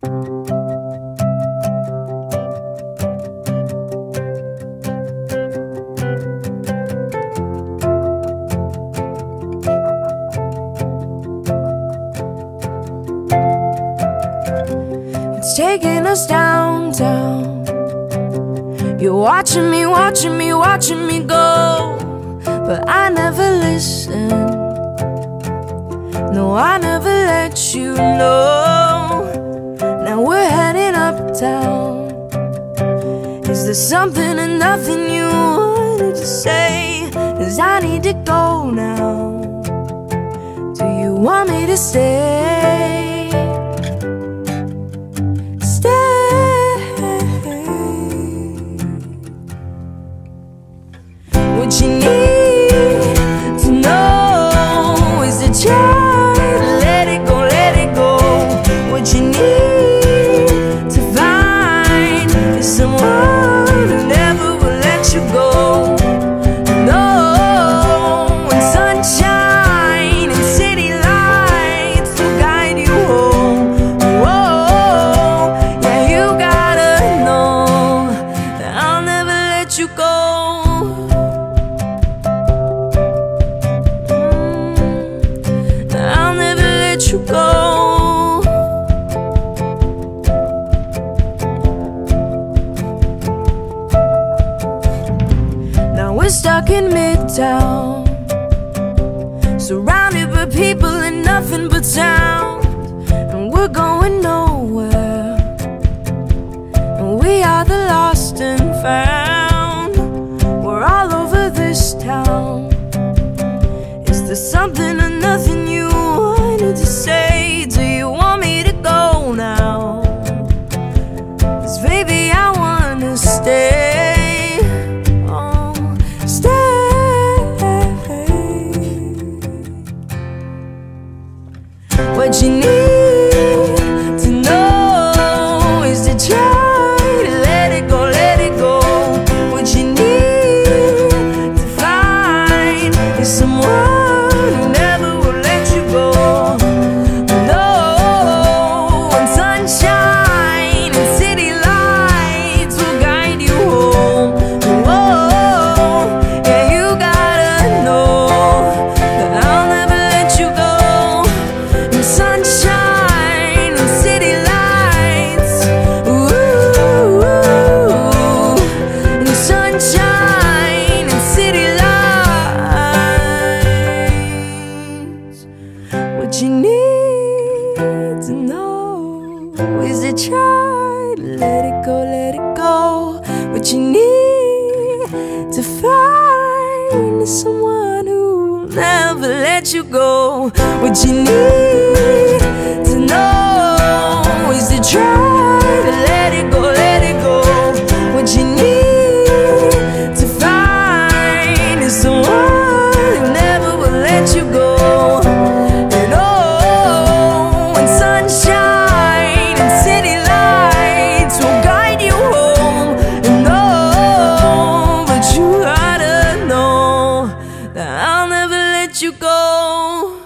It's taking us downtown. You're watching me, watching me, watching me go. But I never listen. No, I never let you know. There something or nothing you wanted to say? Cause I need to go now. Do you want me to stay? Stay. What you need to know is to try to let it go, let it go. What you need to find is someone you go. Now we're stuck in Midtown, surrounded by people and nothing but sound, and we're going nowhere. What you need to know is to try to let it go, let it go. What you need to find is someone who will never let you go. What you need you go.